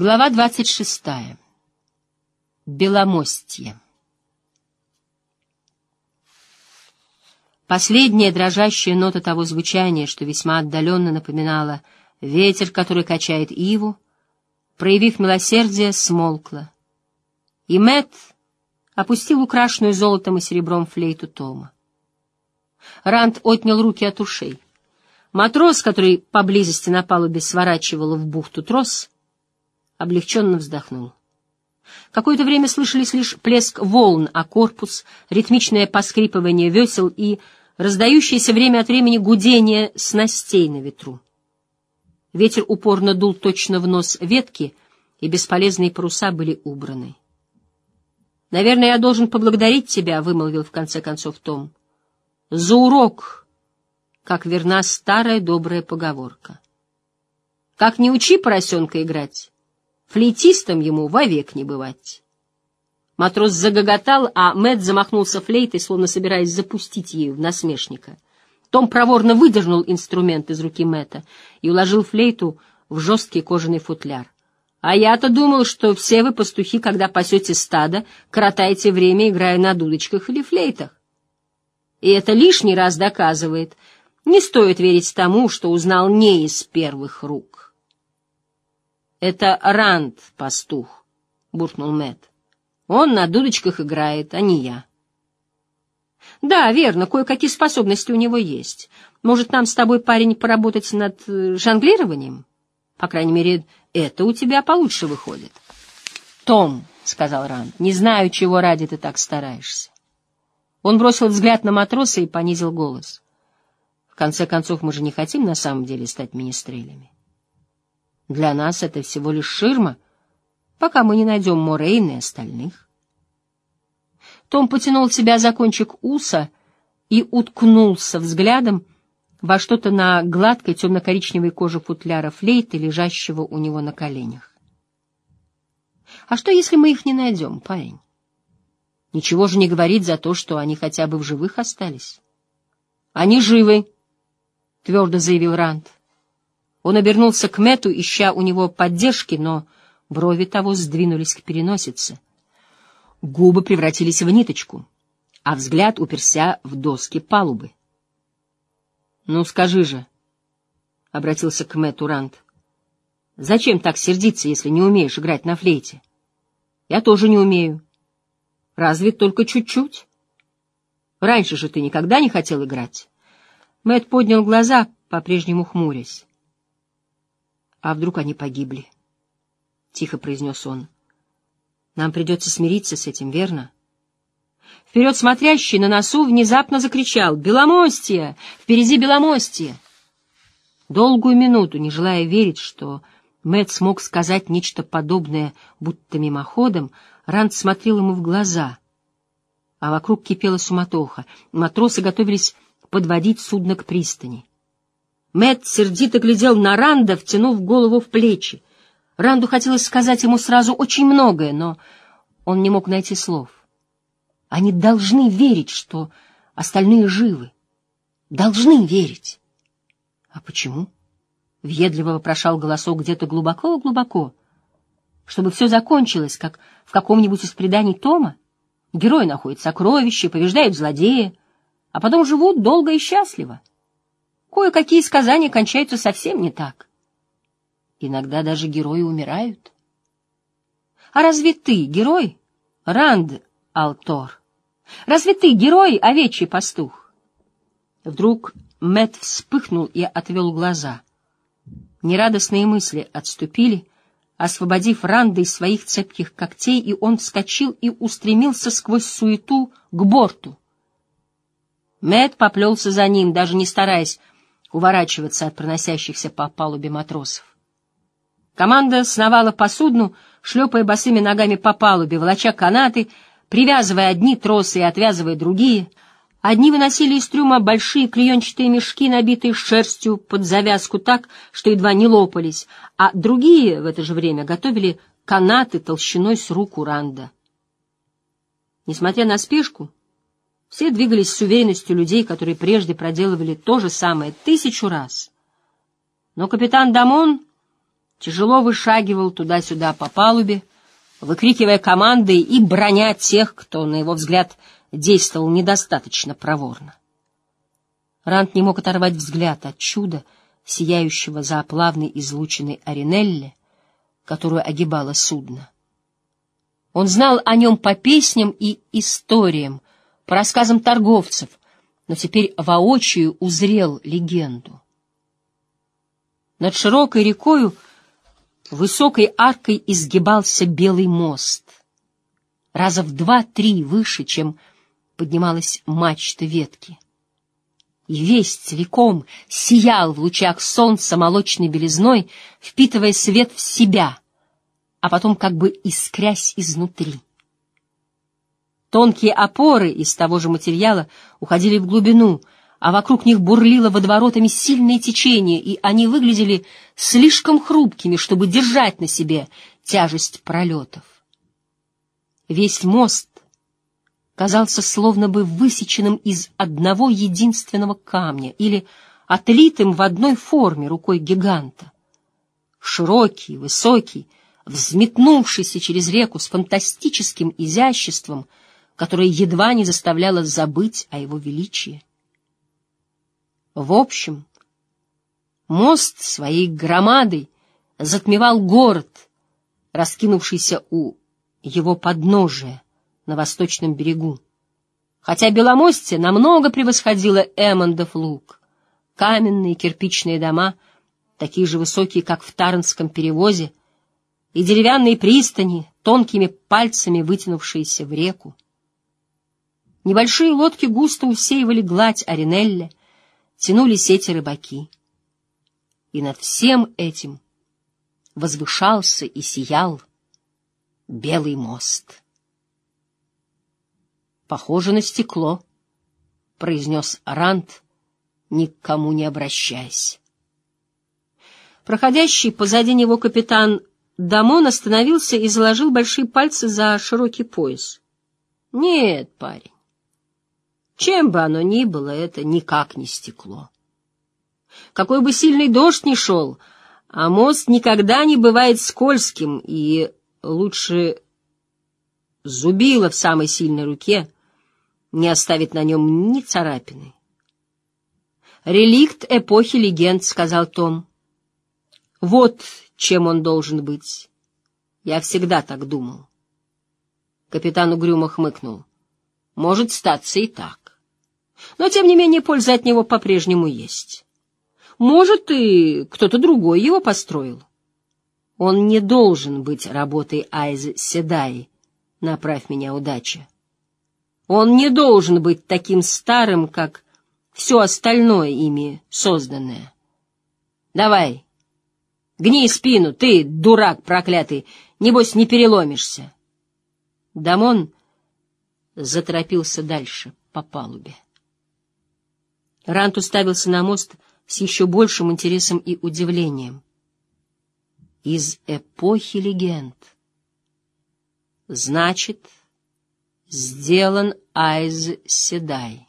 Глава двадцать шестая. Беломостье. Последняя дрожащая нота того звучания, что весьма отдаленно напоминала ветер, который качает иву, проявив милосердие, смолкла. И Мэт опустил украшенную золотом и серебром флейту Тома. Ранд отнял руки от ушей. Матрос, который поблизости на палубе сворачивал в бухту трос, — облегченно вздохнул. Какое-то время слышались лишь плеск волн, а корпус, ритмичное поскрипывание весел и раздающееся время от времени гудение снастей на ветру. Ветер упорно дул точно в нос ветки, и бесполезные паруса были убраны. «Наверное, я должен поблагодарить тебя», — вымолвил в конце концов Том. «За урок, как верна старая добрая поговорка. Как не учи поросенка играть, Флейтистом ему вовек не бывать. Матрос загоготал, а Мэт замахнулся флейтой, словно собираясь запустить ею в насмешника. Том проворно выдернул инструмент из руки Мэта и уложил флейту в жесткий кожаный футляр. А я-то думал, что все вы, пастухи, когда пасете стадо, коротаете время, играя на дудочках или флейтах. И это лишний раз доказывает, не стоит верить тому, что узнал не из первых рук. Это Ранд, пастух, буркнул Мэт. Он на дудочках играет, а не я. Да, верно, кое-какие способности у него есть. Может, нам с тобой, парень, поработать над э, жонглированием? По крайней мере, это у тебя получше выходит. Том, — сказал Ранд, — не знаю, чего ради ты так стараешься. Он бросил взгляд на матроса и понизил голос. В конце концов, мы же не хотим на самом деле стать министрелями. Для нас это всего лишь ширма, пока мы не найдем Морейна и остальных. Том потянул себя за кончик уса и уткнулся взглядом во что-то на гладкой темно-коричневой коже футляра флейты, лежащего у него на коленях. А что, если мы их не найдем, парень? Ничего же не говорит за то, что они хотя бы в живых остались. — Они живы, — твердо заявил Ранд. Он обернулся к Мету, ища у него поддержки, но брови того сдвинулись к переносице. Губы превратились в ниточку, а взгляд уперся в доски палубы. — Ну, скажи же, — обратился к Мэту Рант, — зачем так сердиться, если не умеешь играть на флейте? Я тоже не умею. Разве только чуть-чуть? Раньше же ты никогда не хотел играть. Мэт поднял глаза, по-прежнему хмурясь. А вдруг они погибли? — тихо произнес он. — Нам придется смириться с этим, верно? Вперед смотрящий на носу внезапно закричал «Беломостье! Впереди Беломостье!» Долгую минуту, не желая верить, что Мэтт смог сказать нечто подобное, будто мимоходом, Ранд смотрел ему в глаза, а вокруг кипела суматоха. Матросы готовились подводить судно к пристани. Мэт сердито глядел на Ранда, втянув голову в плечи. Ранду хотелось сказать ему сразу очень многое, но он не мог найти слов. Они должны верить, что остальные живы. Должны верить. А почему? Въедливо вопрошал голосок где-то глубоко-глубоко. Чтобы все закончилось, как в каком-нибудь из преданий Тома. Герой находит сокровища, побеждает злодея, а потом живут долго и счастливо. Кое-какие сказания кончаются совсем не так. Иногда даже герои умирают. А разве ты герой, Ранд Алтор? Разве ты герой, овечий пастух? Вдруг Мэт вспыхнул и отвел глаза. Нерадостные мысли отступили, освободив Ранда из своих цепких когтей, и он вскочил и устремился сквозь суету к борту. Мэт поплелся за ним, даже не стараясь уворачиваться от проносящихся по палубе матросов. Команда сновала по судну, шлепая босыми ногами по палубе, волоча канаты, привязывая одни тросы и отвязывая другие. Одни выносили из трюма большие клеенчатые мешки, набитые шерстью под завязку так, что едва не лопались, а другие в это же время готовили канаты толщиной с руку Ранда. Несмотря на спешку, все двигались с уверенностью людей, которые прежде проделывали то же самое тысячу раз. Но капитан Дамон тяжело вышагивал туда-сюда по палубе, выкрикивая команды и броня тех, кто, на его взгляд, действовал недостаточно проворно. Рант не мог оторвать взгляд от чуда, сияющего за оплавной излученной Аринелле, которую огибало судно. Он знал о нем по песням и историям, по рассказам торговцев, но теперь воочию узрел легенду. Над широкой рекою высокой аркой изгибался белый мост, раза в два-три выше, чем поднималась мачта ветки. И весь целиком сиял в лучах солнца молочной белизной, впитывая свет в себя, а потом как бы искрясь изнутри. Тонкие опоры из того же материала уходили в глубину, а вокруг них бурлило водоворотами сильное течение, и они выглядели слишком хрупкими, чтобы держать на себе тяжесть пролетов. Весь мост казался словно бы высеченным из одного единственного камня или отлитым в одной форме рукой гиганта. Широкий, высокий, взметнувшийся через реку с фантастическим изяществом — которое едва не заставляло забыть о его величии. В общем, мост своей громадой затмевал город, раскинувшийся у его подножия на восточном берегу. Хотя Беломостье намного превосходило Эммондов луг. Каменные кирпичные дома, такие же высокие, как в Тарнском перевозе, и деревянные пристани, тонкими пальцами вытянувшиеся в реку. Небольшие лодки густо усеивали гладь Аринелля, тянули сети рыбаки. И над всем этим возвышался и сиял белый мост. «Похоже на стекло», — произнес Арант, никому не обращаясь. Проходящий позади него капитан Дамон остановился и заложил большие пальцы за широкий пояс. «Нет, парень, чем бы оно ни было, это никак не стекло. Какой бы сильный дождь ни шел, а мост никогда не бывает скользким, и лучше зубило в самой сильной руке не оставить на нем ни царапины. «Реликт эпохи легенд», — сказал Том. «Вот чем он должен быть. Я всегда так думал». Капитан угрюмо хмыкнул. «Может статься и так». Но, тем не менее, польза от него по-прежнему есть. Может, и кто-то другой его построил. Он не должен быть работой Айз Седай, направь меня удача. Он не должен быть таким старым, как все остальное ими созданное. Давай, гни спину, ты, дурак проклятый, небось не переломишься. Дамон заторопился дальше по палубе. Рант уставился на мост с еще большим интересом и удивлением. Из эпохи легенд. Значит, сделан Айз Седай.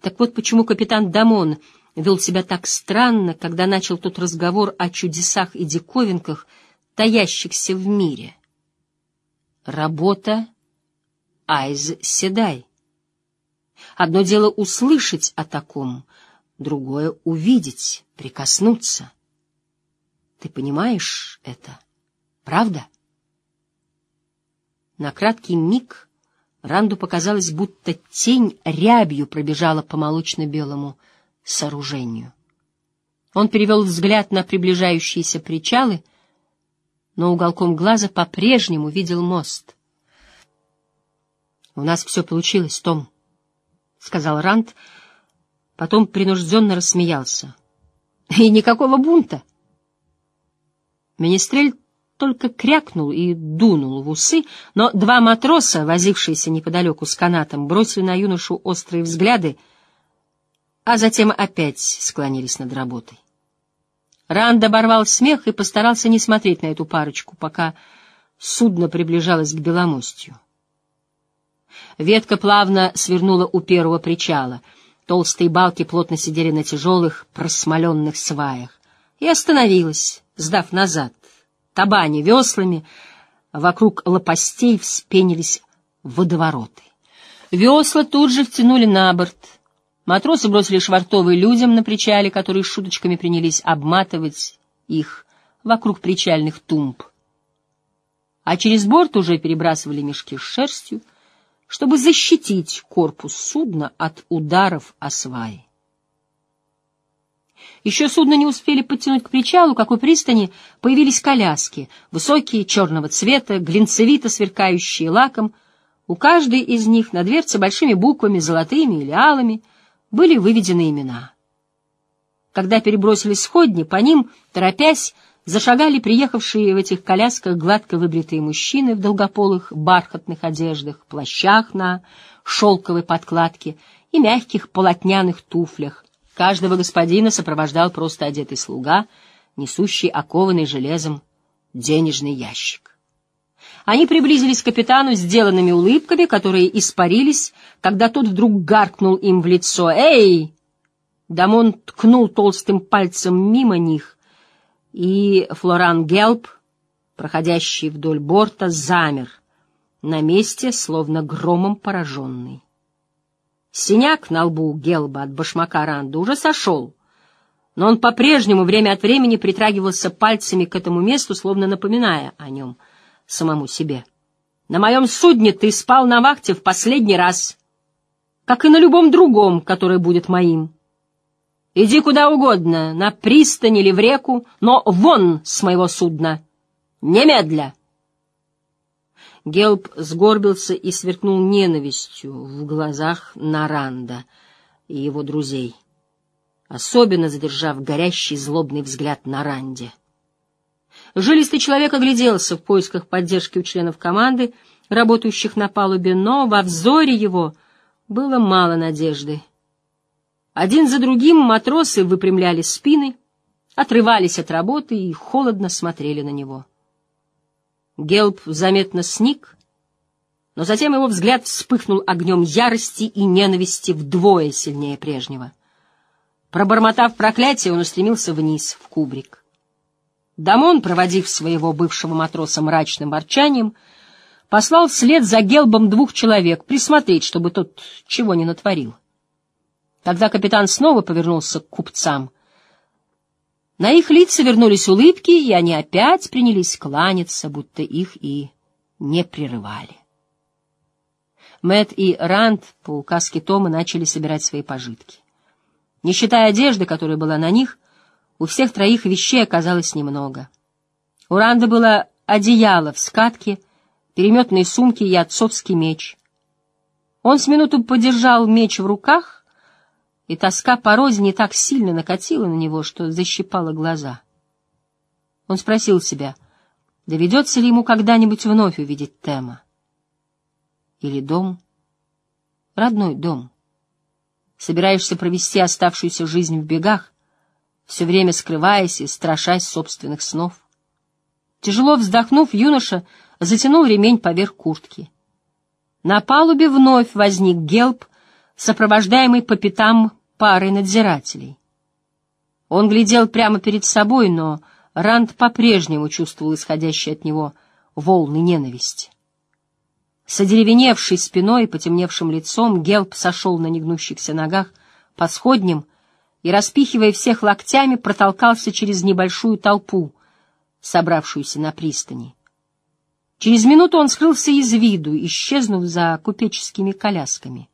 Так вот почему капитан Дамон вел себя так странно, когда начал тот разговор о чудесах и диковинках, таящихся в мире. Работа Айз Седай. Одно дело услышать о таком, другое — увидеть, прикоснуться. Ты понимаешь это, правда? На краткий миг Ранду показалось, будто тень рябью пробежала по молочно-белому сооружению. Он перевел взгляд на приближающиеся причалы, но уголком глаза по-прежнему видел мост. — У нас все получилось, Том, — сказал Рант, потом принужденно рассмеялся. — И никакого бунта. Министрель только крякнул и дунул в усы, но два матроса, возившиеся неподалеку с канатом, бросили на юношу острые взгляды, а затем опять склонились над работой. Ранд оборвал смех и постарался не смотреть на эту парочку, пока судно приближалось к Беломостью. Ветка плавно свернула у первого причала. Толстые балки плотно сидели на тяжелых, просмоленных сваях. И остановилась, сдав назад, табани веслами, вокруг лопастей вспенились водовороты. Весла тут же втянули на борт. Матросы бросили швартовые людям на причале, которые шуточками принялись обматывать их вокруг причальных тумб. А через борт уже перебрасывали мешки с шерстью, чтобы защитить корпус судна от ударов о сваи. Еще судно не успели подтянуть к причалу, как у пристани появились коляски, высокие, черного цвета, глинцевито сверкающие лаком. У каждой из них на дверце большими буквами, золотыми или алыми, были выведены имена. Когда перебросились сходни, по ним, торопясь, зашагали приехавшие в этих колясках гладко выбритые мужчины в долгополых бархатных одеждах, плащах на шелковой подкладке и мягких полотняных туфлях. Каждого господина сопровождал просто одетый слуга, несущий окованный железом денежный ящик. Они приблизились к капитану сделанными улыбками, которые испарились, когда тот вдруг гаркнул им в лицо «Эй!». Дамон ткнул толстым пальцем мимо них — и Флоран Гелп, проходящий вдоль борта, замер на месте, словно громом пораженный. Синяк на лбу Гелба от башмака Ранда уже сошел, но он по-прежнему время от времени притрагивался пальцами к этому месту, словно напоминая о нем самому себе. «На моем судне ты спал на вахте в последний раз, как и на любом другом, который будет моим». Иди куда угодно, на пристань или в реку, но вон с моего судна! Немедля!» Гелб сгорбился и сверкнул ненавистью в глазах Наранда и его друзей, особенно задержав горящий злобный взгляд на Ранде. Жилистый человек огляделся в поисках поддержки у членов команды, работающих на палубе, но во взоре его было мало надежды. Один за другим матросы выпрямляли спины, отрывались от работы и холодно смотрели на него. Гелп заметно сник, но затем его взгляд вспыхнул огнем ярости и ненависти вдвое сильнее прежнего. Пробормотав проклятие, он устремился вниз, в кубрик. Дамон, проводив своего бывшего матроса мрачным ворчанием, послал вслед за Гелбом двух человек присмотреть, чтобы тот чего не натворил. Тогда капитан снова повернулся к купцам. На их лица вернулись улыбки, и они опять принялись кланяться, будто их и не прерывали. Мэт и Ранд по указке Тома начали собирать свои пожитки. Не считая одежды, которая была на них, у всех троих вещей оказалось немного. У Ранда было одеяло в скатке, переметные сумки и отцовский меч. Он с минуту подержал меч в руках, и тоска по Розе так сильно накатила на него, что защипала глаза. Он спросил себя, доведется ли ему когда-нибудь вновь увидеть Тема. Или дом, родной дом. Собираешься провести оставшуюся жизнь в бегах, все время скрываясь и страшась собственных снов. Тяжело вздохнув, юноша затянул ремень поверх куртки. На палубе вновь возник гелб, сопровождаемый по пятам парой надзирателей. Он глядел прямо перед собой, но Ранд по-прежнему чувствовал исходящие от него волны ненависти. С одеревеневшей спиной и потемневшим лицом Гелп сошел на негнущихся ногах по сходням и, распихивая всех локтями, протолкался через небольшую толпу, собравшуюся на пристани. Через минуту он скрылся из виду, исчезнув за купеческими колясками.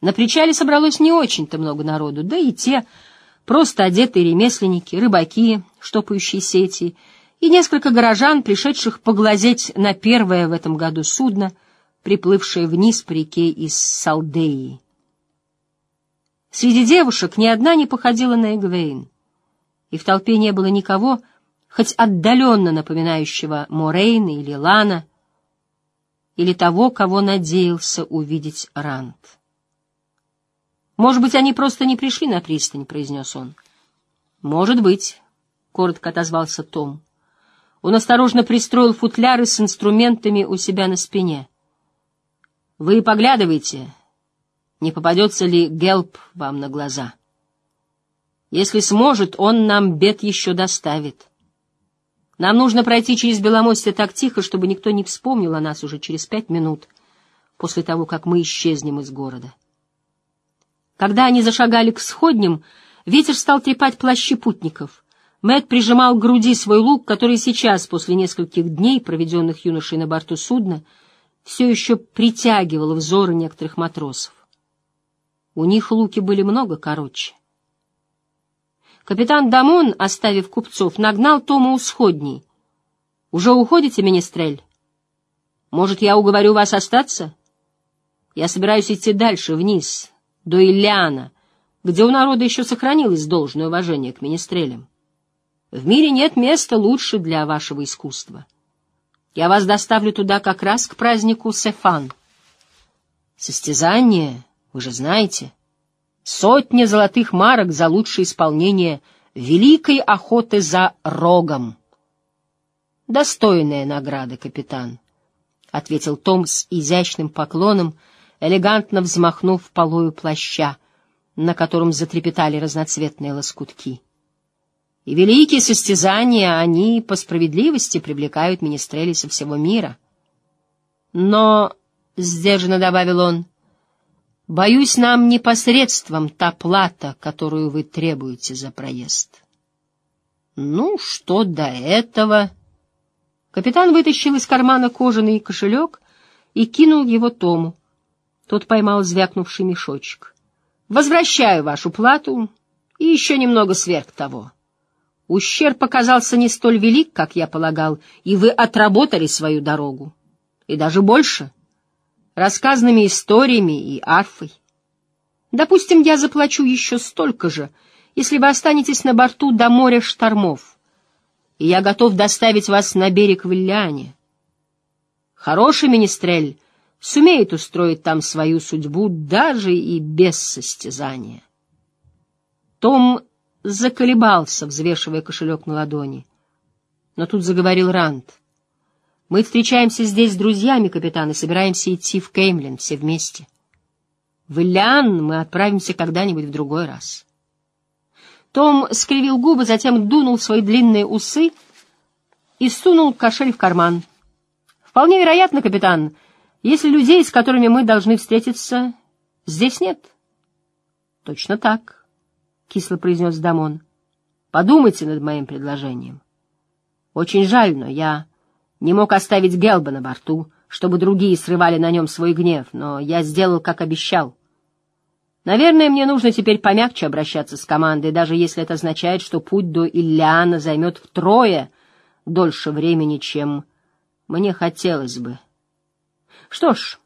На причале собралось не очень-то много народу, да и те просто одетые ремесленники, рыбаки, штопающие сети, и несколько горожан, пришедших поглазеть на первое в этом году судно, приплывшее вниз по реке из Салдеи. Среди девушек ни одна не походила на Эгвейн, и в толпе не было никого, хоть отдаленно напоминающего Морейна или Лана, или того, кого надеялся увидеть Рант. «Может быть, они просто не пришли на пристань», — произнес он. «Может быть», — коротко отозвался Том. Он осторожно пристроил футляры с инструментами у себя на спине. «Вы поглядывайте, не попадется ли гелп вам на глаза. Если сможет, он нам бед еще доставит. Нам нужно пройти через Беломостье так тихо, чтобы никто не вспомнил о нас уже через пять минут после того, как мы исчезнем из города. Когда они зашагали к сходням, ветер стал трепать плащи путников. Мэт прижимал к груди свой лук, который сейчас, после нескольких дней, проведенных юношей на борту судна, все еще притягивал взоры некоторых матросов. У них луки были много короче. Капитан Дамон, оставив купцов, нагнал Тома у сходней. — Уже уходите, министрель? Может, я уговорю вас остаться? Я собираюсь идти дальше, вниз, до Ильяна, где у народа еще сохранилось должное уважение к министрелям. В мире нет места лучше для вашего искусства. Я вас доставлю туда как раз к празднику Сефан. Состязание, вы же знаете, Сотня золотых марок за лучшее исполнение великой охоты за рогом. Достойная награда, капитан, — ответил Том с изящным поклоном, элегантно взмахнув полою плаща, на котором затрепетали разноцветные лоскутки. И великие состязания, они по справедливости привлекают министрели со всего мира. Но, — сдержанно добавил он, — Боюсь, нам непосредством та плата, которую вы требуете за проезд. Ну, что до этого? Капитан вытащил из кармана кожаный кошелек и кинул его Тому. Тот поймал звякнувший мешочек. Возвращаю вашу плату и еще немного сверх того. Ущерб оказался не столь велик, как я полагал, и вы отработали свою дорогу. И даже больше рассказанными историями и арфой. Допустим, я заплачу еще столько же, если вы останетесь на борту до моря штормов, и я готов доставить вас на берег в Ильяне. Хороший министрель сумеет устроить там свою судьбу даже и без состязания. Том заколебался, взвешивая кошелек на ладони. Но тут заговорил Ранд — мы встречаемся здесь с друзьями, капитан, и собираемся идти в Кеймлин все вместе. В Ильян мы отправимся когда-нибудь в другой раз. Том скривил губы, затем дунул свои длинные усы и сунул кошель в карман. Вполне вероятно, капитан, если людей, с которыми мы должны встретиться, здесь нет. Точно так, — кисло произнес Дамон. Подумайте над моим предложением. Очень жаль, но я не мог оставить Гелба на борту, чтобы другие срывали на нем свой гнев, но я сделал, как обещал. Наверное, мне нужно теперь помягче обращаться с командой, даже если это означает, что путь до Ильяна займет втрое дольше времени, чем мне хотелось бы. Что ж,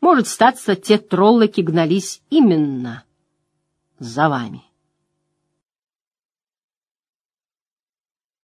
может статься, те троллоки гнались именно за вами.